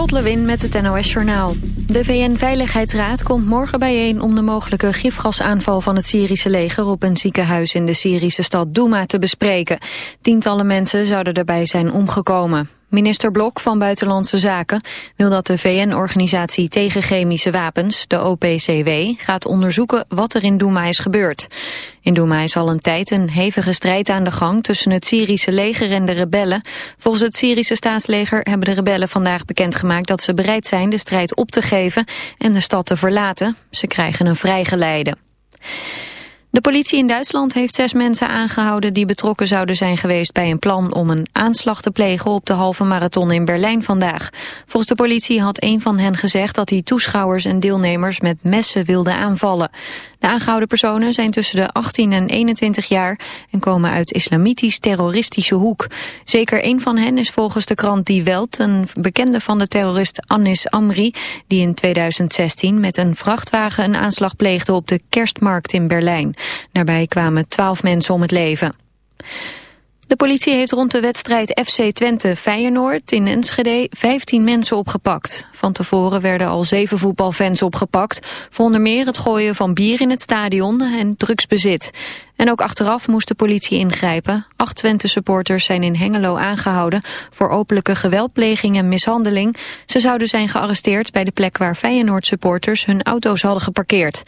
Lot Lewin met het NOS Journaal. De VN-veiligheidsraad komt morgen bijeen om de mogelijke gifgasaanval van het Syrische leger op een ziekenhuis in de Syrische stad Douma te bespreken. Tientallen mensen zouden daarbij zijn omgekomen. Minister Blok van Buitenlandse Zaken wil dat de VN-organisatie tegen chemische wapens, de OPCW, gaat onderzoeken wat er in Douma is gebeurd. In Douma is al een tijd een hevige strijd aan de gang tussen het Syrische leger en de rebellen. Volgens het Syrische staatsleger hebben de rebellen vandaag bekendgemaakt dat ze bereid zijn de strijd op te geven en de stad te verlaten. Ze krijgen een vrijgeleide. De politie in Duitsland heeft zes mensen aangehouden die betrokken zouden zijn geweest bij een plan om een aanslag te plegen op de halve marathon in Berlijn vandaag. Volgens de politie had een van hen gezegd dat hij toeschouwers en deelnemers met messen wilde aanvallen. De aangehouden personen zijn tussen de 18 en 21 jaar en komen uit islamitisch-terroristische hoek. Zeker één van hen is volgens de krant Die Welt een bekende van de terrorist Anis Amri, die in 2016 met een vrachtwagen een aanslag pleegde op de kerstmarkt in Berlijn. Daarbij kwamen twaalf mensen om het leven. De politie heeft rond de wedstrijd FC Twente Feyenoord in Enschede 15 mensen opgepakt. Van tevoren werden al zeven voetbalfans opgepakt. Voor onder meer het gooien van bier in het stadion en drugsbezit. En ook achteraf moest de politie ingrijpen. Acht Twente supporters zijn in Hengelo aangehouden voor openlijke geweldpleging en mishandeling. Ze zouden zijn gearresteerd bij de plek waar Feyenoord supporters hun auto's hadden geparkeerd.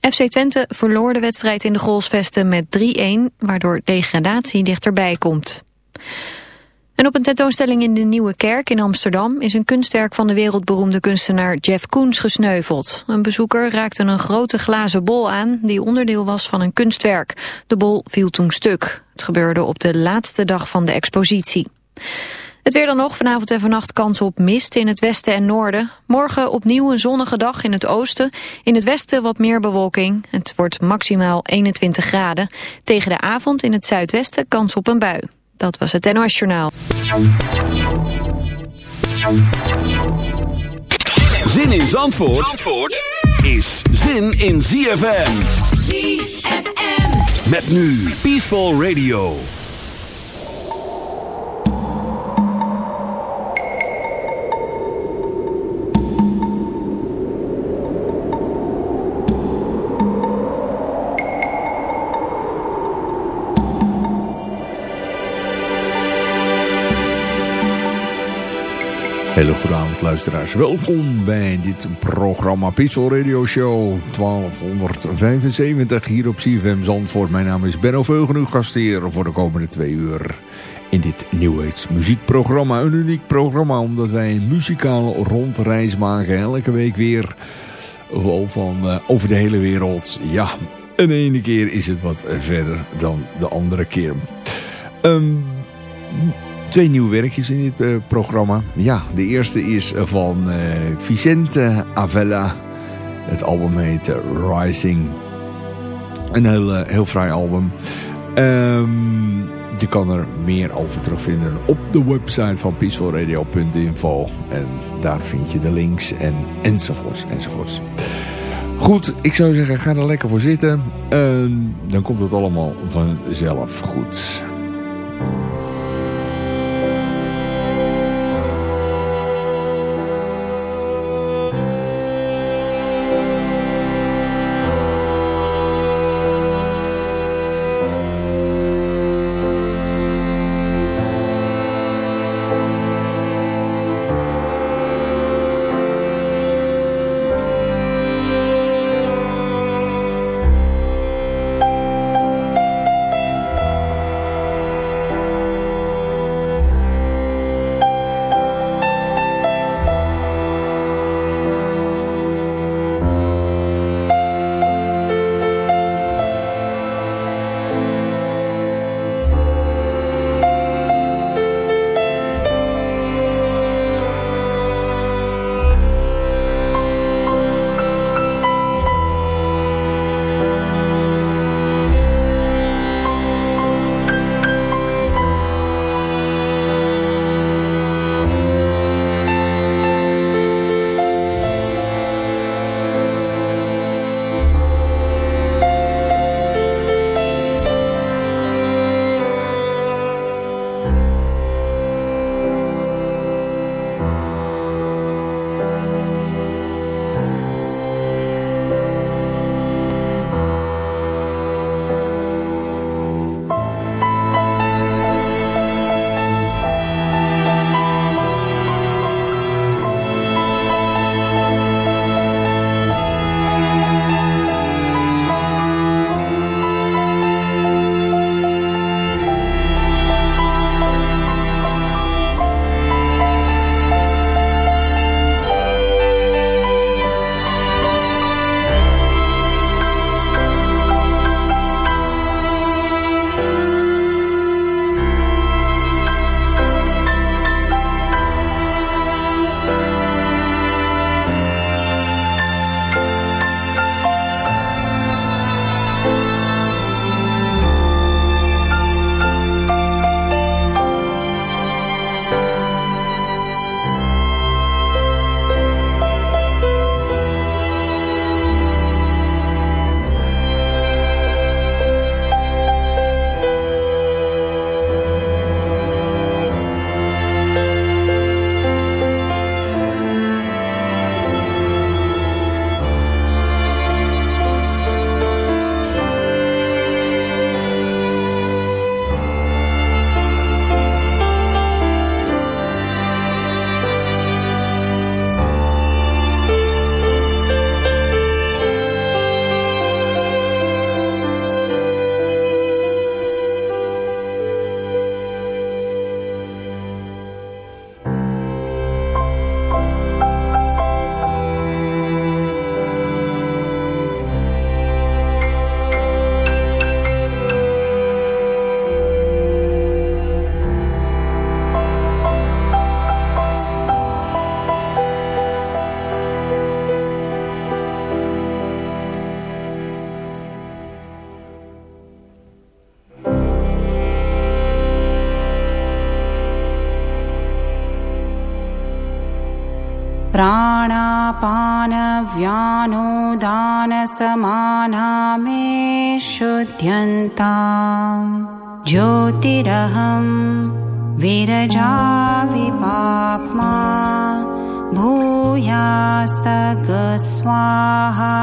FC Twente verloor de wedstrijd in de Grolsvesten met 3-1, waardoor degradatie dichterbij komt. En op een tentoonstelling in de Nieuwe Kerk in Amsterdam is een kunstwerk van de wereldberoemde kunstenaar Jeff Koons gesneuveld. Een bezoeker raakte een grote glazen bol aan die onderdeel was van een kunstwerk. De bol viel toen stuk. Het gebeurde op de laatste dag van de expositie. Het weer dan nog, vanavond en vannacht kans op mist in het westen en noorden. Morgen opnieuw een zonnige dag in het oosten. In het westen wat meer bewolking. Het wordt maximaal 21 graden. Tegen de avond in het zuidwesten kans op een bui. Dat was het NOS Journaal. Zin in Zandvoort, Zandvoort is zin in ZFM. ZFM. Met nu Peaceful Radio. Hele goede avond luisteraars. Welkom bij dit programma Pixel Radio Show 1275 hier op CFM Zandvoort. Mijn naam is Benno Veugen, uw gastheer voor de komende twee uur in dit New muziekprogramma. Een uniek programma omdat wij een muzikale rondreis maken. Elke week weer van uh, over de hele wereld. Ja, en ene keer is het wat verder dan de andere keer. Um, twee nieuwe werkjes in dit uh, programma. Ja, de eerste is van uh, Vicente Avella. Het album heet Rising. Een heel, heel fraai album. Um, je kan er meer over terugvinden op de website van peacefulradio.info. En daar vind je de links en enzovoorts enzovoorts. Goed, ik zou zeggen ga er lekker voor zitten. En dan komt het allemaal vanzelf goed. व्यानो दानसमाना मे शुध्यन्ताम् ज्योतिरहम् विरजाविपाप्मा वि पाप्मा स्वाहा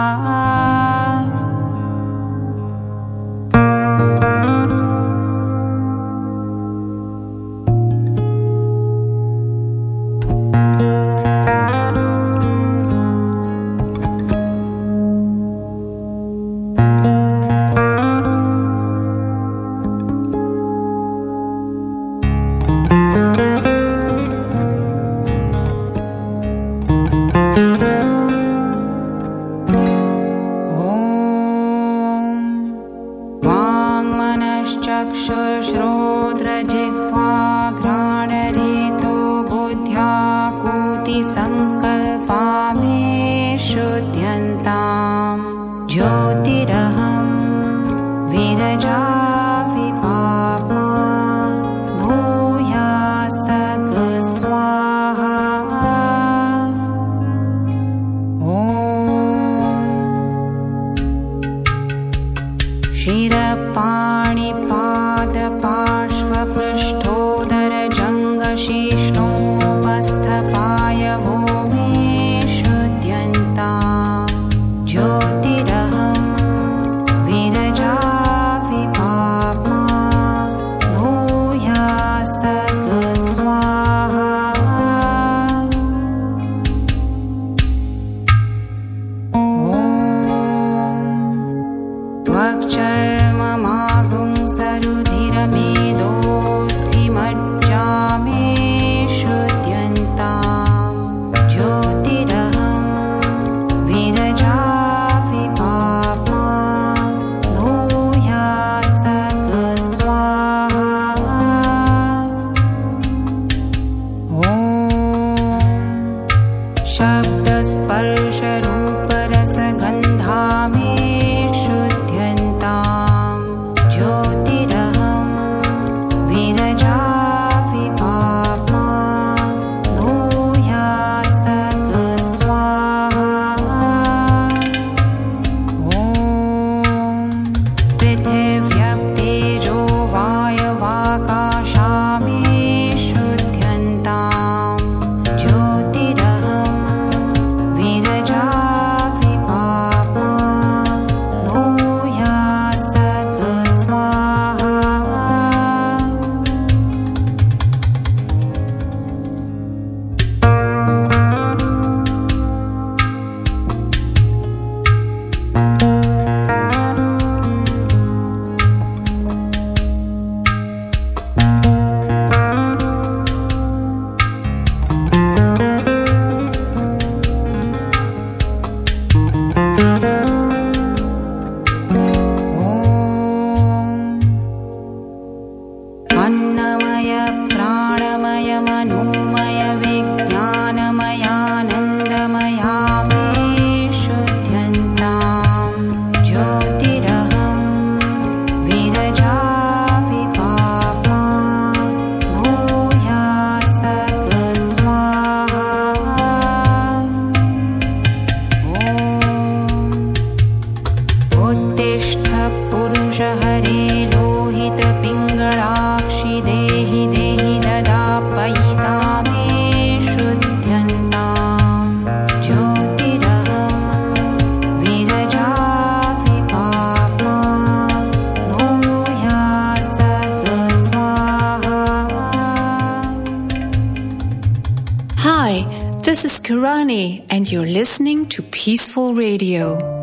and you're listening to Peaceful Radio.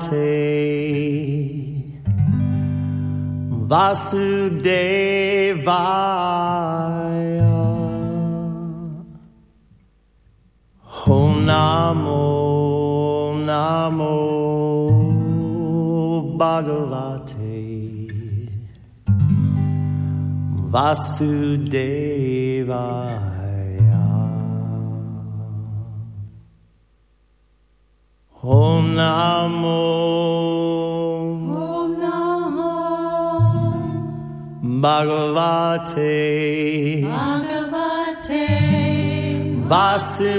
Bhagavate Vasudevaya Om Namo Namo Bhagavate. Vasudevaya Bhagavate. Bhagavate. Vasudevaya.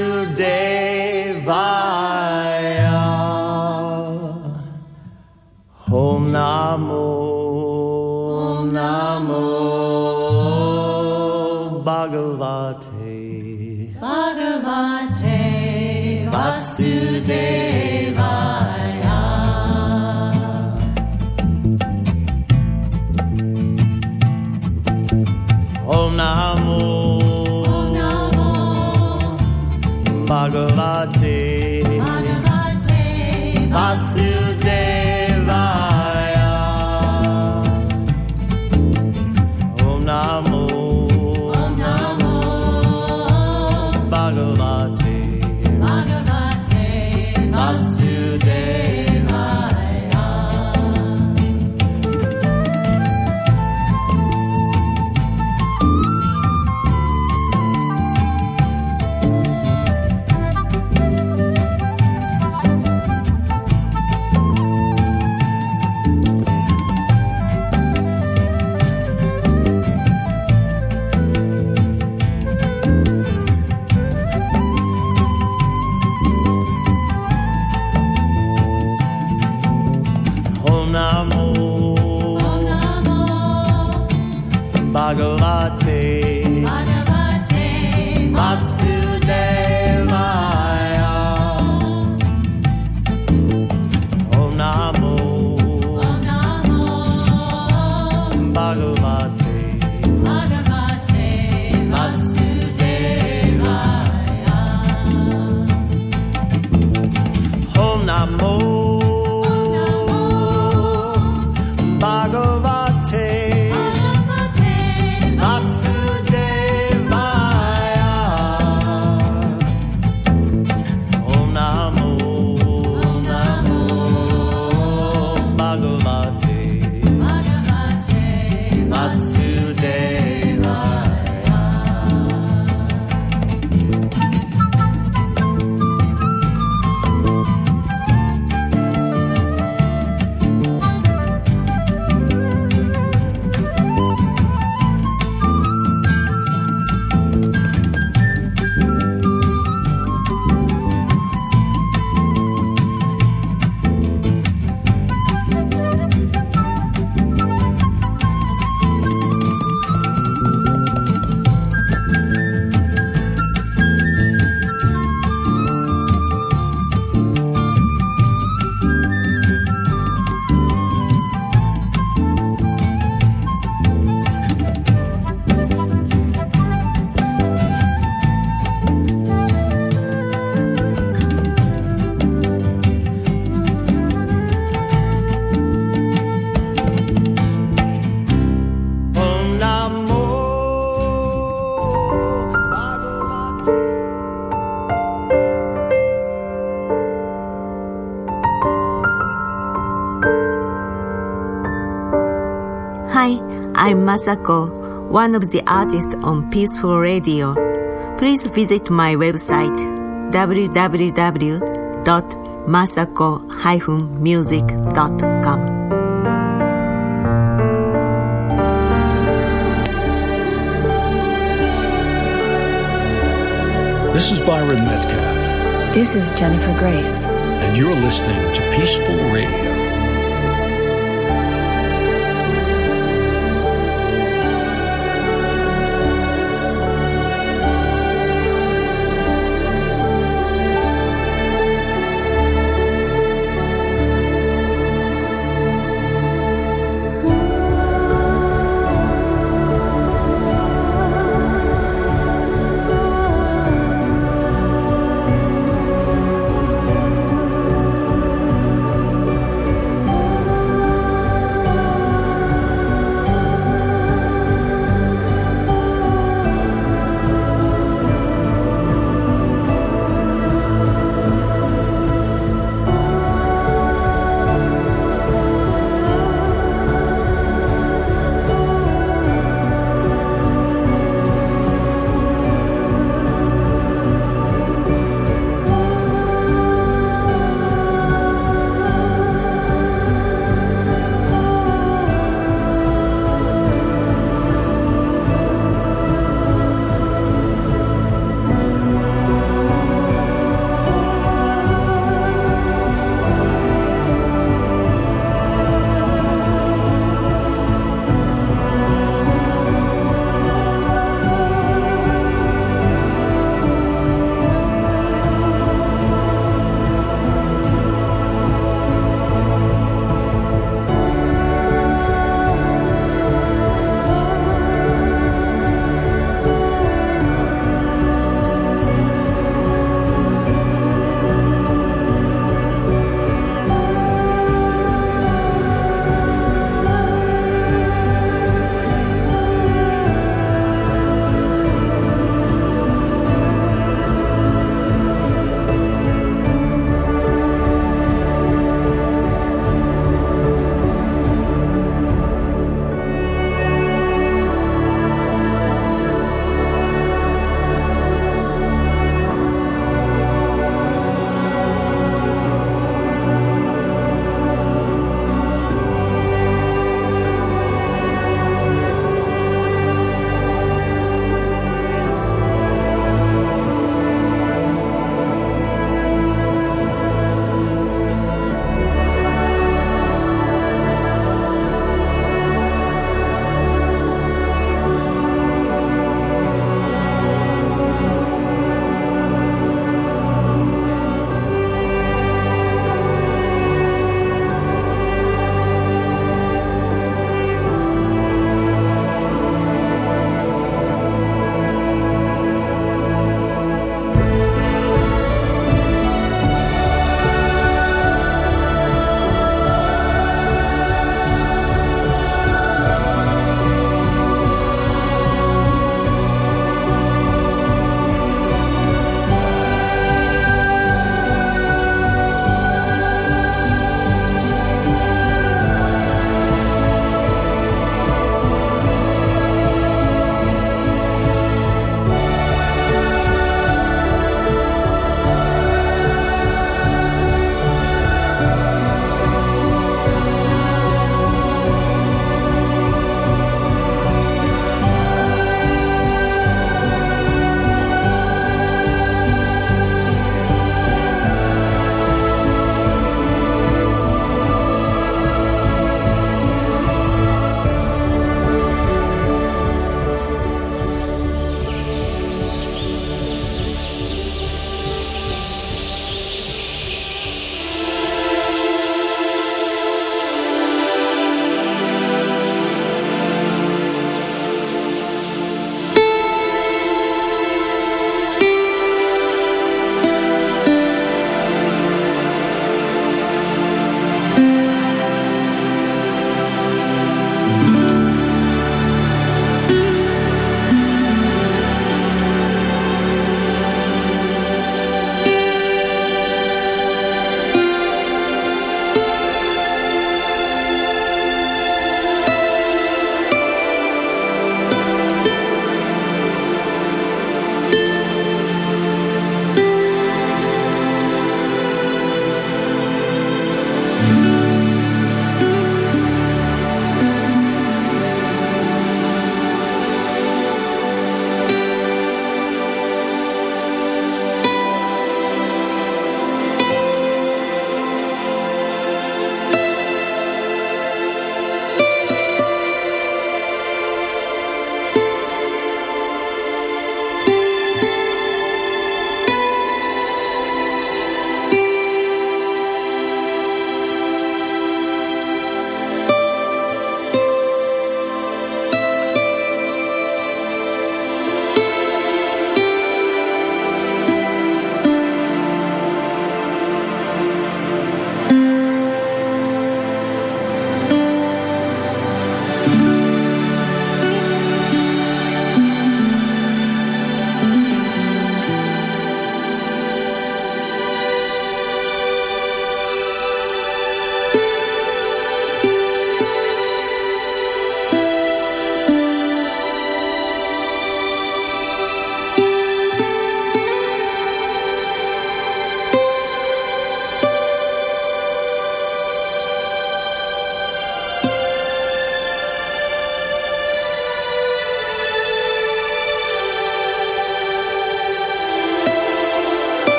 Om Namo. Om Namo. Bhagavate. Bhagavate. Vasudevaya Bhagavate. Bhagavate Vasudevaya I'm Masako, one of the artists on Peaceful Radio. Please visit my website www.masako-music.com. This is Byron Metcalf, This is Jennifer Grace. and you're listening to Peaceful Radio.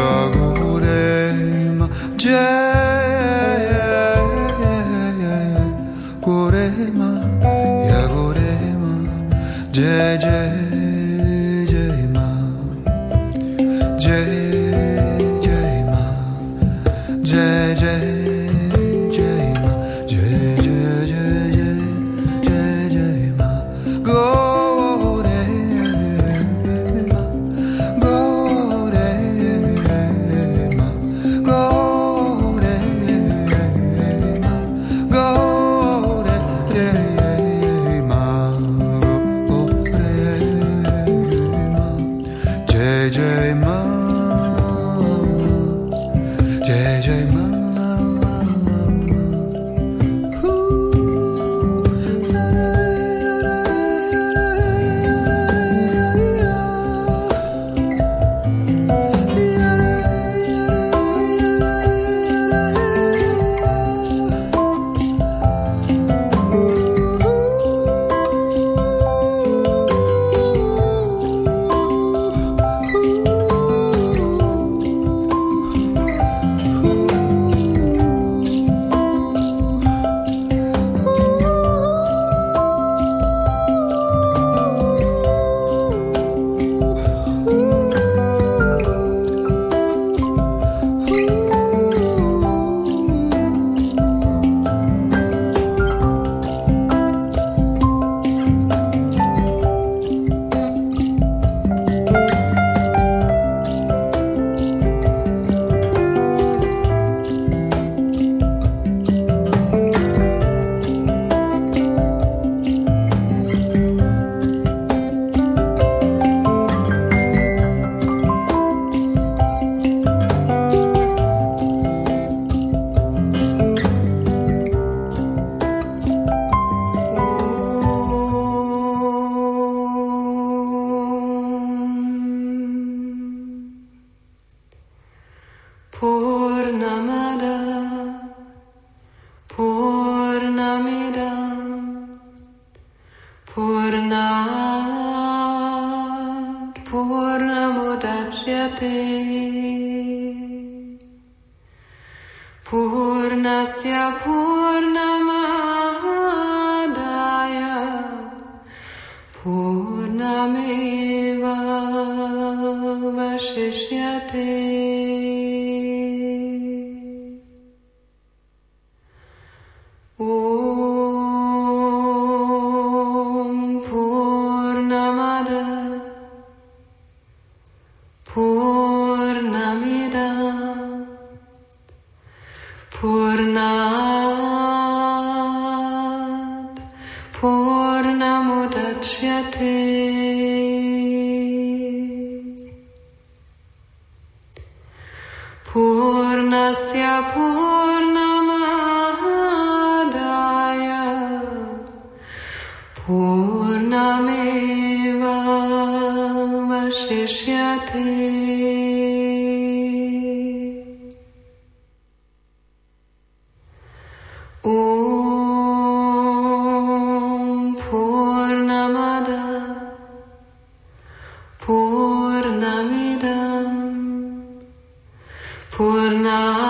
Ik borde Purna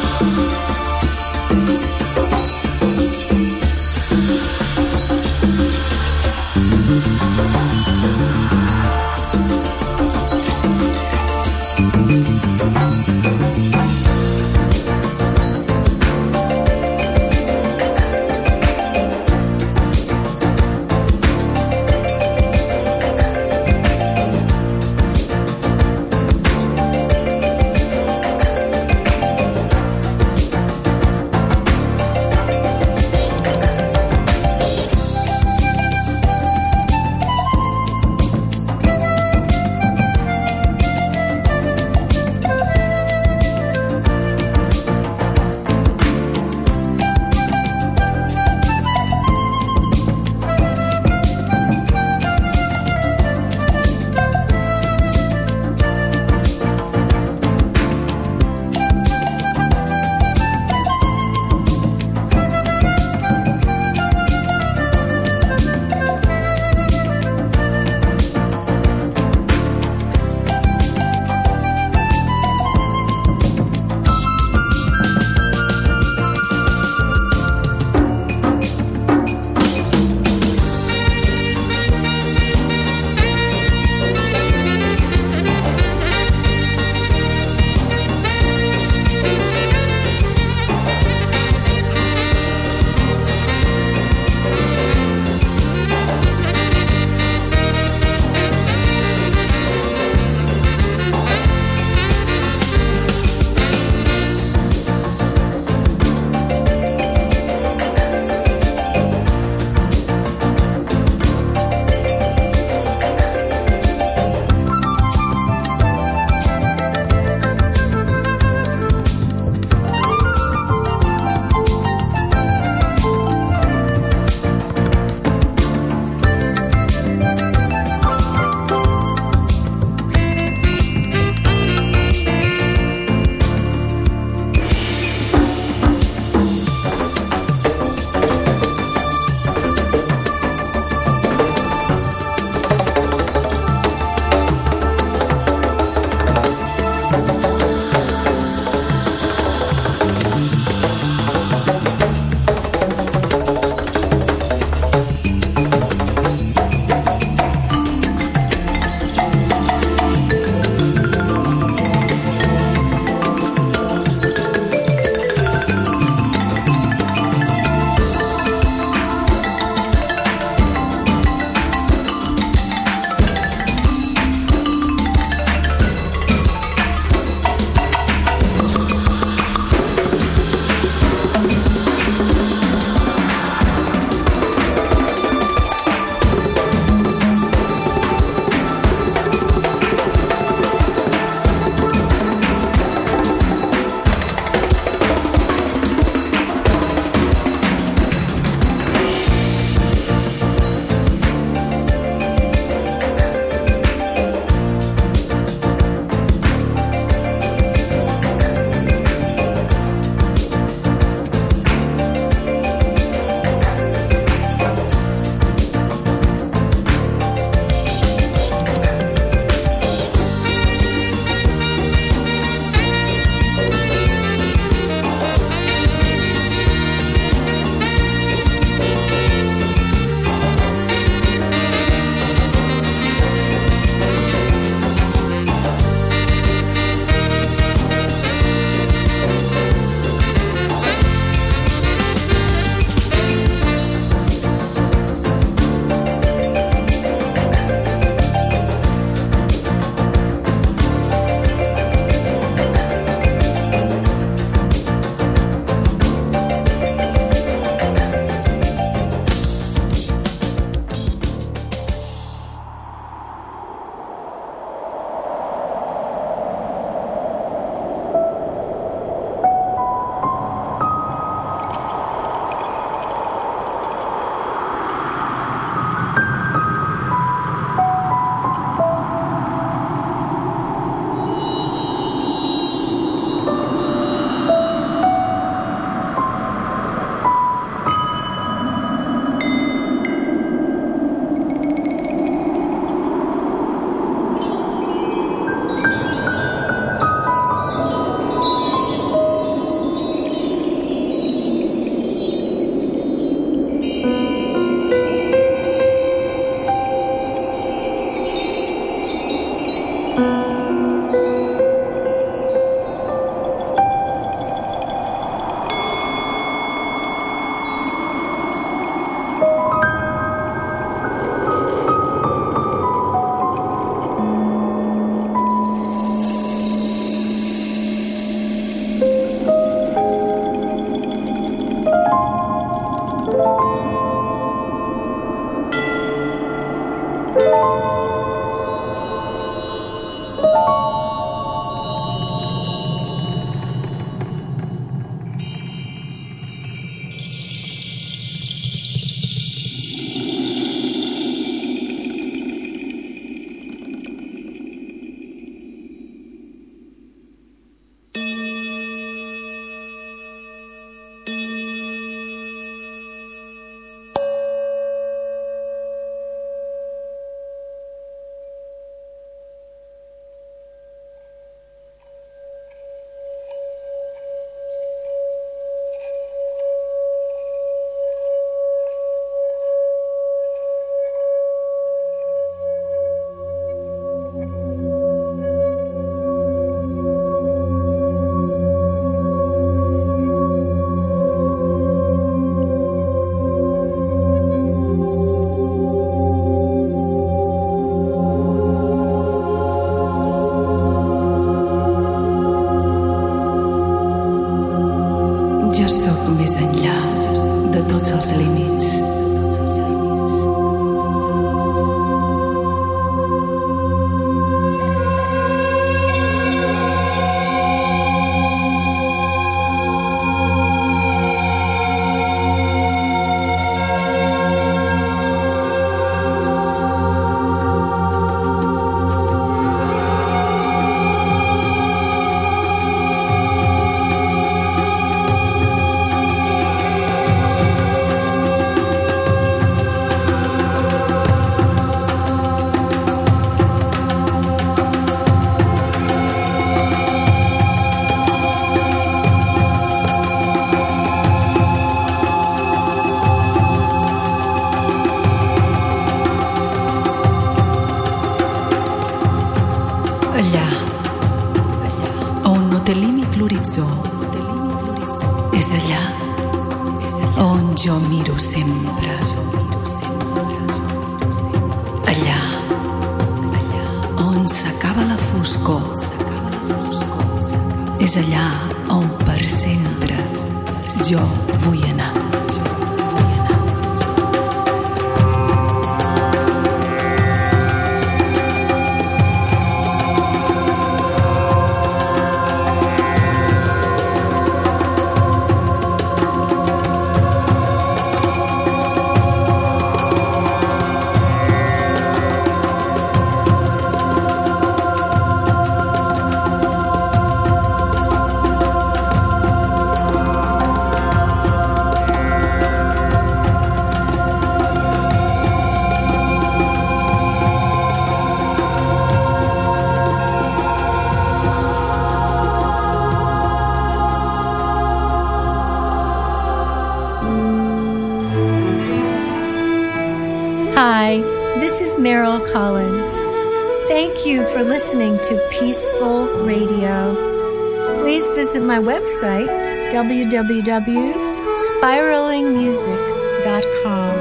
www.spiralingmusic.com.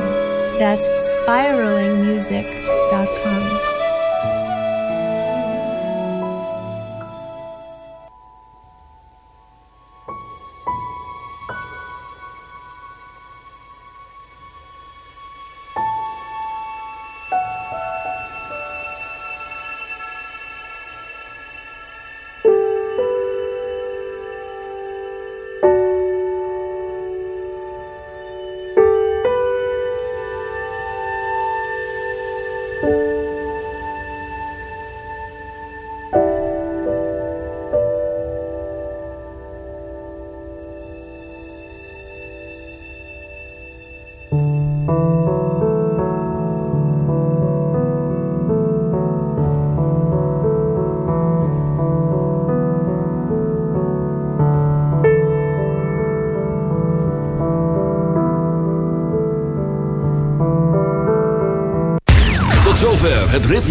That's spiralingmusic.com.